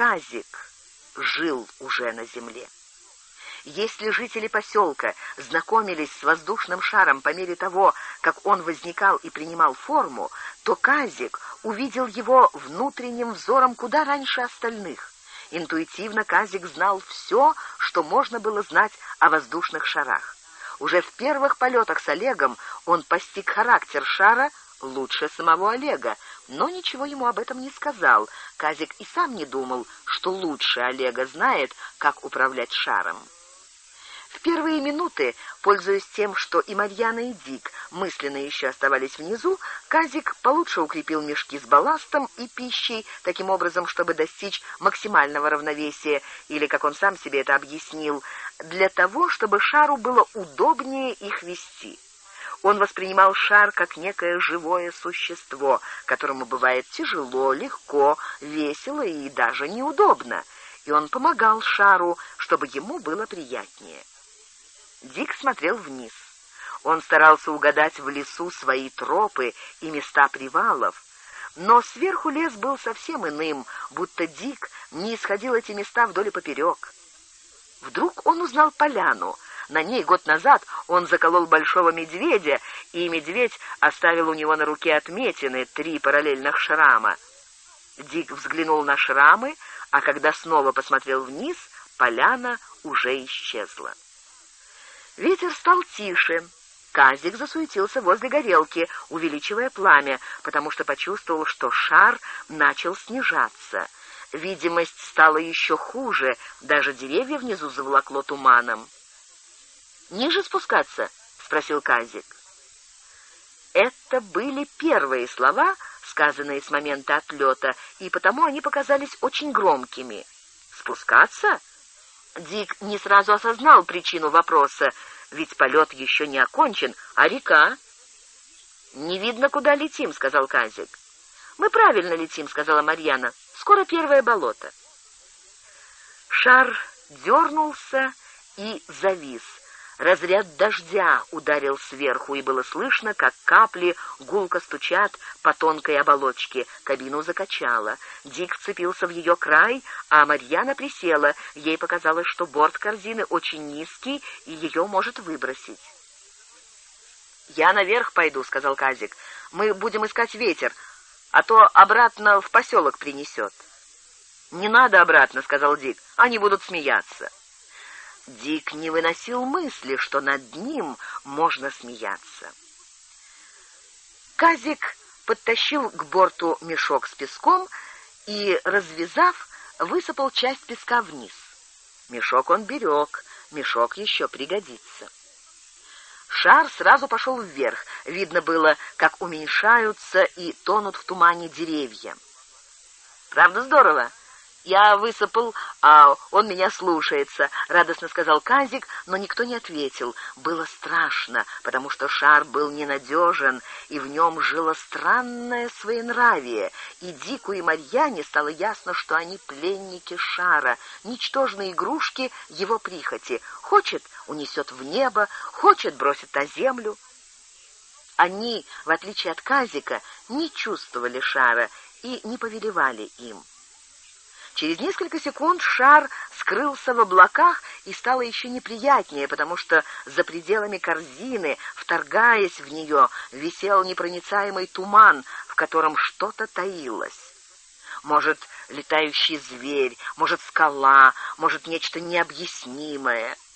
Казик жил уже на земле. Если жители поселка знакомились с воздушным шаром по мере того, как он возникал и принимал форму, то Казик увидел его внутренним взором куда раньше остальных. Интуитивно Казик знал все, что можно было знать о воздушных шарах. Уже в первых полетах с Олегом он постиг характер шара лучше самого Олега, но ничего ему об этом не сказал. Казик и сам не думал, что лучше Олега знает, как управлять шаром. В первые минуты, пользуясь тем, что и Марьяна, и Дик мысленно еще оставались внизу, Казик получше укрепил мешки с балластом и пищей, таким образом, чтобы достичь максимального равновесия, или, как он сам себе это объяснил, для того, чтобы шару было удобнее их вести. Он воспринимал шар как некое живое существо, которому бывает тяжело, легко, весело и даже неудобно, и он помогал шару, чтобы ему было приятнее. Дик смотрел вниз. Он старался угадать в лесу свои тропы и места привалов, но сверху лес был совсем иным, будто Дик не исходил эти места вдоль и поперек. Вдруг он узнал поляну. На ней год назад он заколол большого медведя, и медведь оставил у него на руке отметины, три параллельных шрама. Дик взглянул на шрамы, а когда снова посмотрел вниз, поляна уже исчезла. Ветер стал тише. Казик засуетился возле горелки, увеличивая пламя, потому что почувствовал, что шар начал снижаться. Видимость стала еще хуже, даже деревья внизу заволокло туманом. «Ниже спускаться?» — спросил Казик. Это были первые слова, сказанные с момента отлета, и потому они показались очень громкими. «Спускаться?» Дик не сразу осознал причину вопроса, ведь полет еще не окончен, а река... «Не видно, куда летим», — сказал Казик. «Мы правильно летим», — сказала Марьяна. «Скоро первое болото». Шар дернулся и завис. Разряд дождя ударил сверху, и было слышно, как капли гулко стучат по тонкой оболочке. Кабину закачало. Дик вцепился в ее край, а Марьяна присела. Ей показалось, что борт корзины очень низкий, и ее может выбросить. «Я наверх пойду», — сказал Казик. «Мы будем искать ветер, а то обратно в поселок принесет». «Не надо обратно», — сказал Дик. «Они будут смеяться». Дик не выносил мысли, что над ним можно смеяться. Казик подтащил к борту мешок с песком и, развязав, высыпал часть песка вниз. Мешок он берег, мешок еще пригодится. Шар сразу пошел вверх. Видно было, как уменьшаются и тонут в тумане деревья. «Правда здорово?» «Я высыпал, а он меня слушается», — радостно сказал Казик, но никто не ответил. Было страшно, потому что шар был ненадежен, и в нем жило странное своенравие, и Дику и Марьяне стало ясно, что они пленники шара, ничтожные игрушки его прихоти. Хочет — унесет в небо, хочет — бросит на землю. Они, в отличие от Казика, не чувствовали шара и не повелевали им. Через несколько секунд шар скрылся в облаках и стало еще неприятнее, потому что за пределами корзины, вторгаясь в нее, висел непроницаемый туман, в котором что-то таилось. Может, летающий зверь, может, скала, может, нечто необъяснимое —